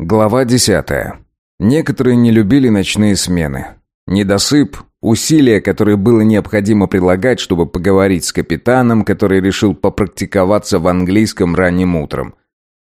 Глава десятая. Некоторые не любили ночные смены. Недосып, усилия, которые было необходимо прилагать, чтобы поговорить с капитаном, который решил попрактиковаться в английском ранним утром.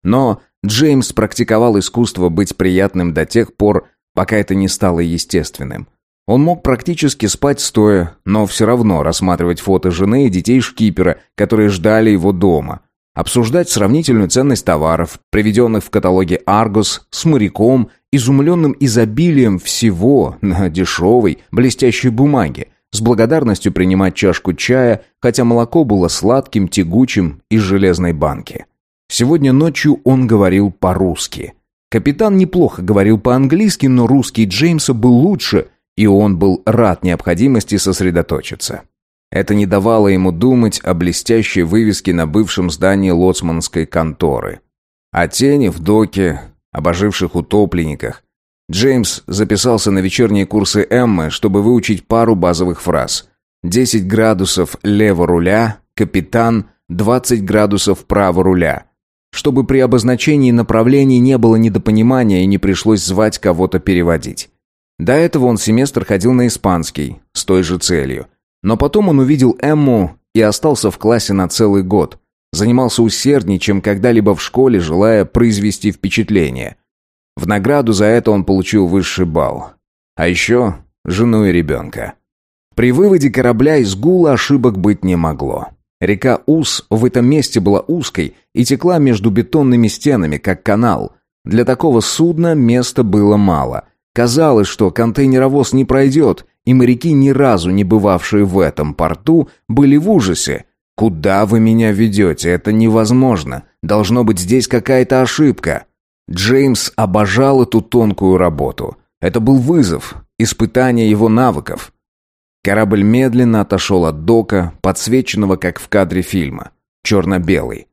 Но Джеймс практиковал искусство быть приятным до тех пор, пока это не стало естественным. Он мог практически спать стоя, но все равно рассматривать фото жены и детей шкипера, которые ждали его дома – обсуждать сравнительную ценность товаров, приведенных в каталоге «Аргос», с моряком, изумленным изобилием всего на дешевой, блестящей бумаге, с благодарностью принимать чашку чая, хотя молоко было сладким, тягучим из железной банки. Сегодня ночью он говорил по-русски. Капитан неплохо говорил по-английски, но русский Джеймса был лучше, и он был рад необходимости сосредоточиться. Это не давало ему думать о блестящей вывеске на бывшем здании лоцманской конторы. О тени в доке, об оживших утопленниках. Джеймс записался на вечерние курсы Эммы, чтобы выучить пару базовых фраз. «10 градусов лево руля», «Капитан», «20 градусов право руля». Чтобы при обозначении направлений не было недопонимания и не пришлось звать кого-то переводить. До этого он семестр ходил на испанский, с той же целью. Но потом он увидел Эмму и остался в классе на целый год. Занимался усерднее, чем когда-либо в школе, желая произвести впечатление. В награду за это он получил высший балл. А еще жену и ребенка. При выводе корабля из гула ошибок быть не могло. Река Ус в этом месте была узкой и текла между бетонными стенами, как канал. Для такого судна места было мало. Казалось, что контейнеровоз не пройдет, и моряки, ни разу не бывавшие в этом порту, были в ужасе. «Куда вы меня ведете? Это невозможно. Должно быть здесь какая-то ошибка». Джеймс обожал эту тонкую работу. Это был вызов, испытание его навыков. Корабль медленно отошел от дока, подсвеченного, как в кадре фильма. Черно-белый.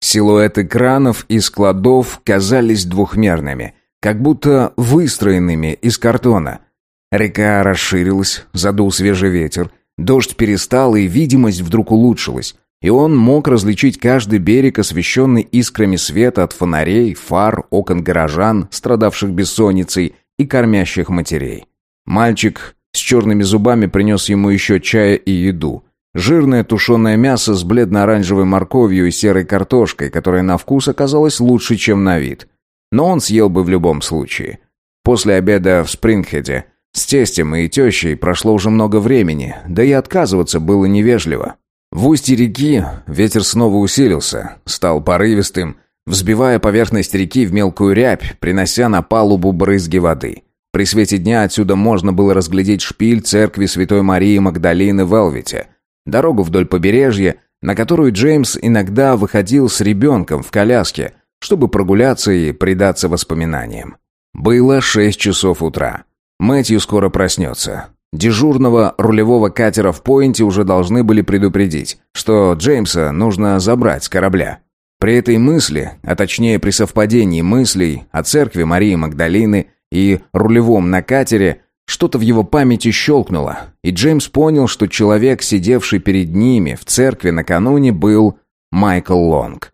Силуэты кранов и складов казались двухмерными, как будто выстроенными из картона – Река расширилась, задул свежий ветер. Дождь перестал, и видимость вдруг улучшилась. И он мог различить каждый берег, освещенный искрами света от фонарей, фар, окон горожан, страдавших бессонницей и кормящих матерей. Мальчик с черными зубами принес ему еще чая и еду. Жирное тушеное мясо с бледно-оранжевой морковью и серой картошкой, которая на вкус оказалась лучше, чем на вид. Но он съел бы в любом случае. После обеда в Спрингхеде с тестем и тещей прошло уже много времени, да и отказываться было невежливо. В устье реки ветер снова усилился, стал порывистым, взбивая поверхность реки в мелкую рябь, принося на палубу брызги воды. При свете дня отсюда можно было разглядеть шпиль церкви Святой Марии Магдалины в Элвите, дорогу вдоль побережья, на которую Джеймс иногда выходил с ребенком в коляске, чтобы прогуляться и предаться воспоминаниям. Было шесть часов утра. Мэтью скоро проснется. Дежурного рулевого катера в Пойнте уже должны были предупредить, что Джеймса нужно забрать с корабля. При этой мысли, а точнее при совпадении мыслей о церкви Марии Магдалины и рулевом на катере, что-то в его памяти щелкнуло, и Джеймс понял, что человек, сидевший перед ними в церкви накануне, был Майкл Лонг.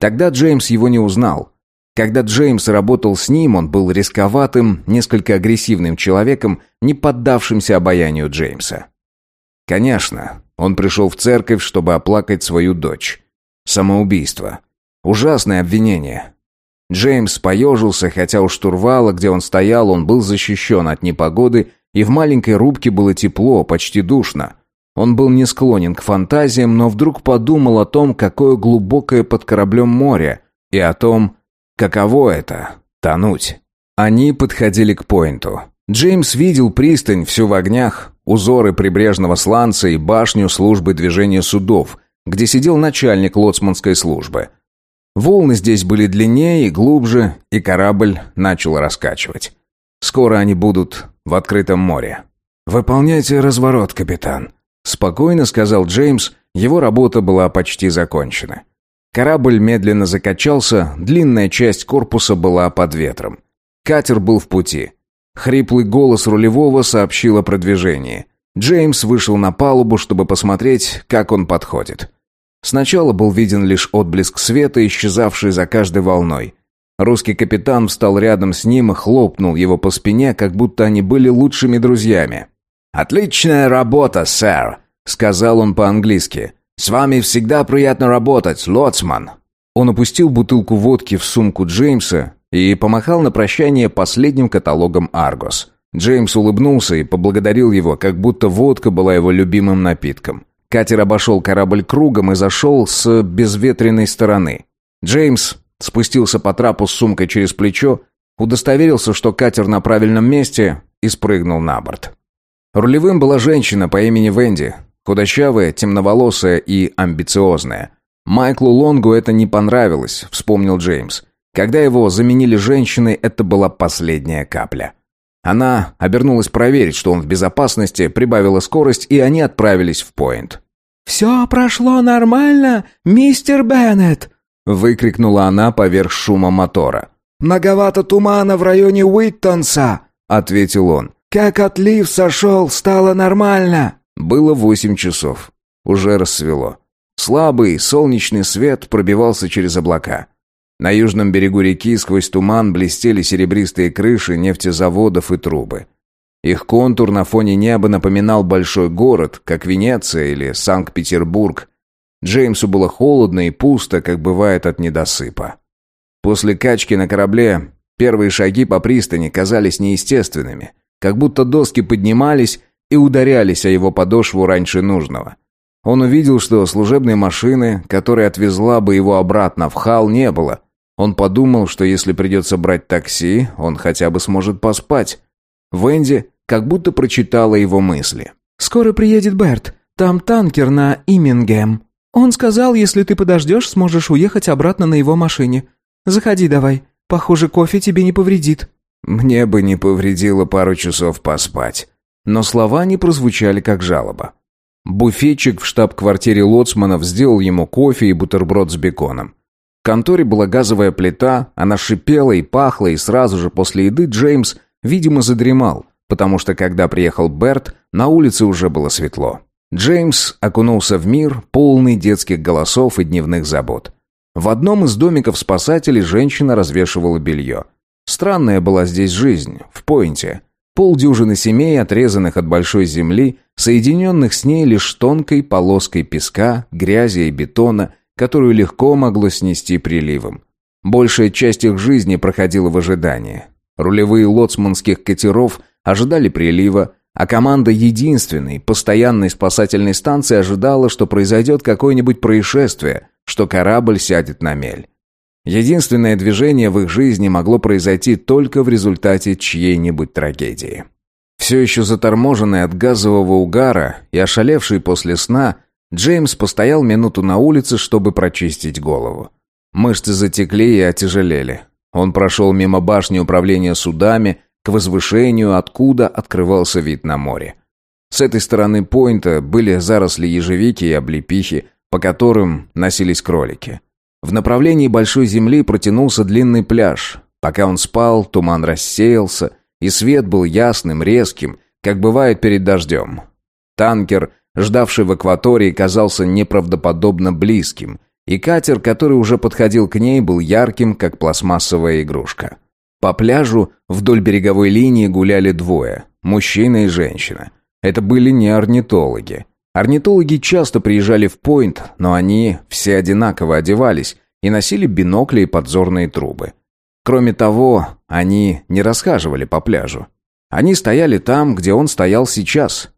Тогда Джеймс его не узнал, когда Джеймс работал с ним, он был рисковатым, несколько агрессивным человеком, не поддавшимся обаянию Джеймса. Конечно, он пришел в церковь, чтобы оплакать свою дочь. Самоубийство. Ужасное обвинение. Джеймс поежился, хотя у штурвала, где он стоял, он был защищен от непогоды, и в маленькой рубке было тепло, почти душно. Он был не склонен к фантазиям, но вдруг подумал о том, какое глубокое под кораблем море, и о том, Каково это — тонуть? Они подходили к поинту. Джеймс видел пристань, всю в огнях, узоры прибрежного сланца и башню службы движения судов, где сидел начальник лоцманской службы. Волны здесь были длиннее и глубже, и корабль начал раскачивать. Скоро они будут в открытом море. «Выполняйте разворот, капитан», — спокойно сказал Джеймс, его работа была почти закончена. Корабль медленно закачался, длинная часть корпуса была под ветром. Катер был в пути. Хриплый голос рулевого сообщил о продвижении. Джеймс вышел на палубу, чтобы посмотреть, как он подходит. Сначала был виден лишь отблеск света, исчезавший за каждой волной. Русский капитан встал рядом с ним и хлопнул его по спине, как будто они были лучшими друзьями. «Отличная работа, сэр», — сказал он по-английски. «С вами всегда приятно работать, лоцман». Он опустил бутылку водки в сумку Джеймса и помахал на прощание последним каталогом «Аргос». Джеймс улыбнулся и поблагодарил его, как будто водка была его любимым напитком. Катер обошел корабль кругом и зашел с безветренной стороны. Джеймс спустился по трапу с сумкой через плечо, удостоверился, что катер на правильном месте и спрыгнул на борт. Рулевым была женщина по имени Венди, худощавая, темноволосая и амбициозная. Майклу Лонгу это не понравилось, вспомнил Джеймс. Когда его заменили женщиной, это была последняя капля. Она обернулась проверить, что он в безопасности, прибавила скорость, и они отправились в поинт. «Все прошло нормально, мистер Беннет!» выкрикнула она поверх шума мотора. «Многовато тумана в районе Уиттонса!» ответил он. «Как отлив сошел, стало нормально!» Было восемь часов. Уже рассвело. Слабый солнечный свет пробивался через облака. На южном берегу реки сквозь туман блестели серебристые крыши нефтезаводов и трубы. Их контур на фоне неба напоминал большой город, как Венеция или Санкт-Петербург. Джеймсу было холодно и пусто, как бывает от недосыпа. После качки на корабле первые шаги по пристани казались неестественными, как будто доски поднимались и ударялись о его подошву раньше нужного. Он увидел, что служебной машины, которая отвезла бы его обратно в Хал, не было – он подумал, что если придется брать такси, он хотя бы сможет поспать. Венди как будто прочитала его мысли. «Скоро приедет Берт. Там танкер на Имингем. Он сказал, если ты подождешь, сможешь уехать обратно на его машине. Заходи давай. Похоже, кофе тебе не повредит». Мне бы не повредило пару часов поспать. Но слова не прозвучали как жалоба. Буфетчик в штаб-квартире Лоцманов сделал ему кофе и бутерброд с беконом. В конторе была газовая плита, она шипела и пахла, и сразу же после еды Джеймс, видимо, задремал, потому что когда приехал Берт, на улице уже было светло. Джеймс окунулся в мир, полный детских голосов и дневных забот. В одном из домиков спасателей женщина развешивала белье. Странная была здесь жизнь, в Пойнте. Полдюжины семей, отрезанных от большой земли, соединенных с ней лишь тонкой полоской песка, грязи и бетона – которую легко могло снести приливом. Большая часть их жизни проходила в ожидании. Рулевые лоцманских катеров ожидали прилива, а команда единственной, постоянной спасательной станции ожидала, что произойдет какое-нибудь происшествие, что корабль сядет на мель. Единственное движение в их жизни могло произойти только в результате чьей-нибудь трагедии. Все еще заторможенный от газового угара и ошалевший после сна – Джеймс постоял минуту на улице, чтобы прочистить голову. Мышцы затекли и отяжелели. Он прошел мимо башни управления судами к возвышению, откуда открывался вид на море. С этой стороны поинта были заросли ежевики и облепихи, по которым носились кролики. В направлении большой земли протянулся длинный пляж. Пока он спал, туман рассеялся, и свет был ясным, резким, как бывает перед дождем. Танкер ждавший в акватории, казался неправдоподобно близким, и катер, который уже подходил к ней, был ярким, как пластмассовая игрушка. По пляжу вдоль береговой линии гуляли двое – мужчина и женщина. Это были не орнитологи. Орнитологи часто приезжали в Пойнт, но они все одинаково одевались и носили бинокли и подзорные трубы. Кроме того, они не расхаживали по пляжу. Они стояли там, где он стоял сейчас,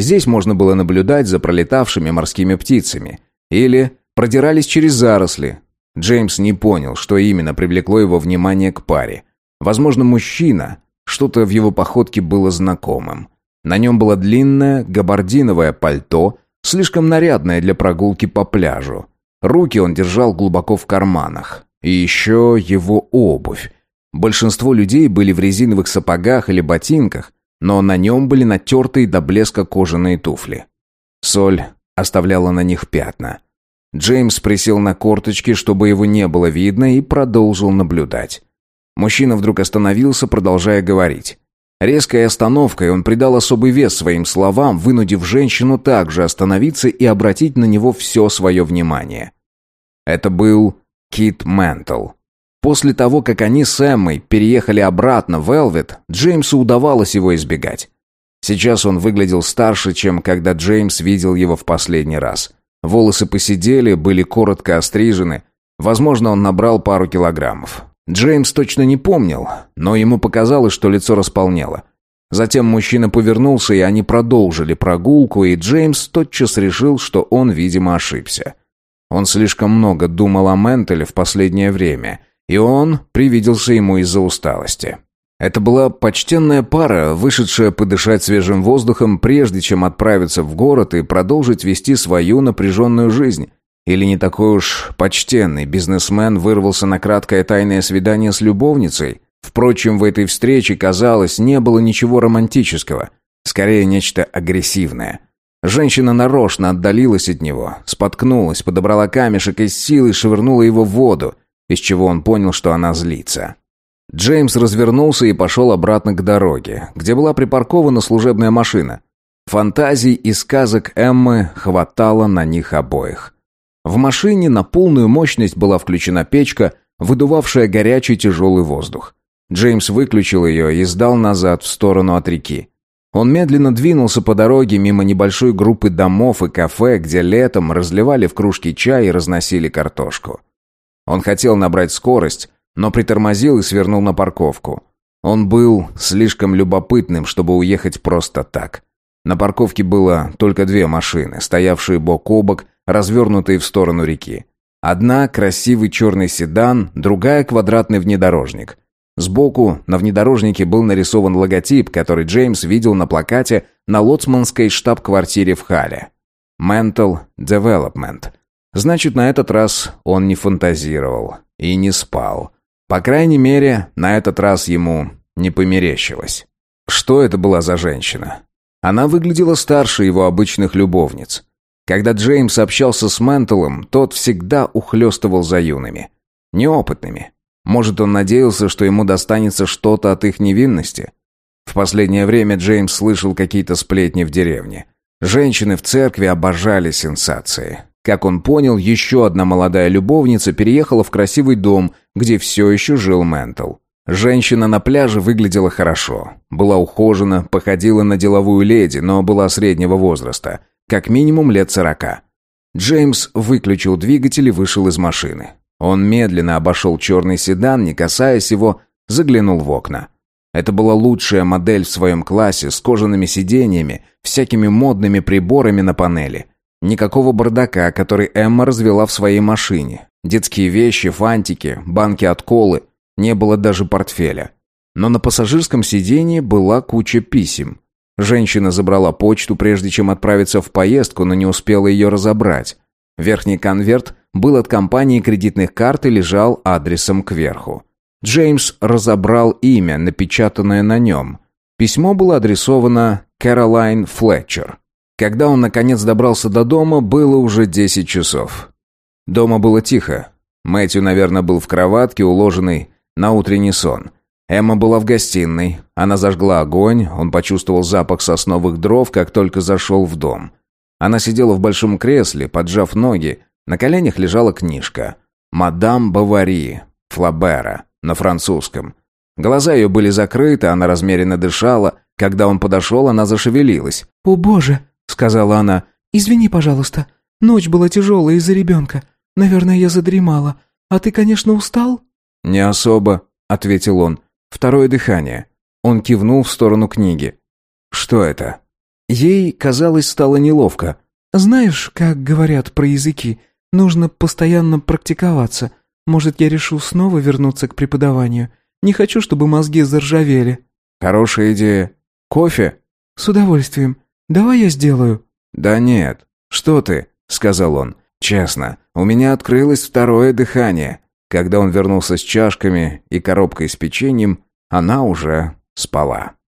Здесь можно было наблюдать за пролетавшими морскими птицами. Или продирались через заросли. Джеймс не понял, что именно привлекло его внимание к паре. Возможно, мужчина. Что-то в его походке было знакомым. На нем было длинное габардиновое пальто, слишком нарядное для прогулки по пляжу. Руки он держал глубоко в карманах. И еще его обувь. Большинство людей были в резиновых сапогах или ботинках, но на нем были натертые до блеска кожаные туфли. Соль оставляла на них пятна. Джеймс присел на корточки, чтобы его не было видно, и продолжил наблюдать. Мужчина вдруг остановился, продолжая говорить. Резкой остановкой он придал особый вес своим словам, вынудив женщину также остановиться и обратить на него все свое внимание. Это был Кит Ментл. После того, как они с Эммой переехали обратно в Элвит, Джеймсу удавалось его избегать. Сейчас он выглядел старше, чем когда Джеймс видел его в последний раз. Волосы посидели, были коротко острижены. Возможно, он набрал пару килограммов. Джеймс точно не помнил, но ему показалось, что лицо располнело. Затем мужчина повернулся, и они продолжили прогулку, и Джеймс тотчас решил, что он, видимо, ошибся. Он слишком много думал о Ментеле в последнее время, и он привиделся ему из-за усталости. Это была почтенная пара, вышедшая подышать свежим воздухом, прежде чем отправиться в город и продолжить вести свою напряженную жизнь. Или не такой уж почтенный бизнесмен вырвался на краткое тайное свидание с любовницей. Впрочем, в этой встрече, казалось, не было ничего романтического. Скорее, нечто агрессивное. Женщина нарочно отдалилась от него, споткнулась, подобрала камешек и с силой швырнула его в воду, из чего он понял, что она злится. Джеймс развернулся и пошел обратно к дороге, где была припаркована служебная машина. Фантазий и сказок Эммы хватало на них обоих. В машине на полную мощность была включена печка, выдувавшая горячий тяжелый воздух. Джеймс выключил ее и сдал назад в сторону от реки. Он медленно двинулся по дороге мимо небольшой группы домов и кафе, где летом разливали в кружки чай и разносили картошку. Он хотел набрать скорость, но притормозил и свернул на парковку. Он был слишком любопытным, чтобы уехать просто так. На парковке было только две машины, стоявшие бок о бок, развернутые в сторону реки. Одна – красивый черный седан, другая – квадратный внедорожник. Сбоку на внедорожнике был нарисован логотип, который Джеймс видел на плакате на лоцманской штаб-квартире в Хале. Mental Development. Значит, на этот раз он не фантазировал и не спал. По крайней мере, на этот раз ему не померещилось. Что это была за женщина? Она выглядела старше его обычных любовниц. Когда Джеймс общался с Менталом, тот всегда ухлёстывал за юными. Неопытными. Может, он надеялся, что ему достанется что-то от их невинности? В последнее время Джеймс слышал какие-то сплетни в деревне. Женщины в церкви обожали сенсации. Как он понял, еще одна молодая любовница переехала в красивый дом, где все еще жил Ментл. Женщина на пляже выглядела хорошо. Была ухожена, походила на деловую леди, но была среднего возраста. Как минимум лет сорока. Джеймс выключил двигатель и вышел из машины. Он медленно обошел черный седан, не касаясь его, заглянул в окна. Это была лучшая модель в своем классе с кожаными сиденьями, всякими модными приборами на панели. Никакого бардака, который Эмма развела в своей машине. Детские вещи, фантики, банки от колы. Не было даже портфеля. Но на пассажирском сиденье была куча писем. Женщина забрала почту, прежде чем отправиться в поездку, но не успела ее разобрать. Верхний конверт был от компании кредитных карт и лежал адресом кверху. Джеймс разобрал имя, напечатанное на нем. Письмо было адресовано Кэролайн Флетчер. Когда он наконец добрался до дома, было уже десять часов. Дома было тихо. Мэтью, наверное, был в кроватке, уложенный на утренний сон. Эмма была в гостиной. Она зажгла огонь, он почувствовал запах сосновых дров, как только зашел в дом. Она сидела в большом кресле, поджав ноги. На коленях лежала книжка. «Мадам Бавари» Флабера на французском. Глаза ее были закрыты, она размеренно дышала. Когда он подошел, она зашевелилась. «О боже!» сказала она. «Извини, пожалуйста. Ночь была тяжелая из-за ребенка. Наверное, я задремала. А ты, конечно, устал?» «Не особо», — ответил он. «Второе дыхание». Он кивнул в сторону книги. «Что это?» Ей, казалось, стало неловко. «Знаешь, как говорят про языки, нужно постоянно практиковаться. Может, я решу снова вернуться к преподаванию. Не хочу, чтобы мозги заржавели». «Хорошая идея. Кофе?» «С удовольствием. Давай я сделаю». «Да нет. Что ты?» — сказал он. «Честно, у меня открылось второе дыхание». Когда он вернулся с чашками и коробкой с печеньем, она уже спала.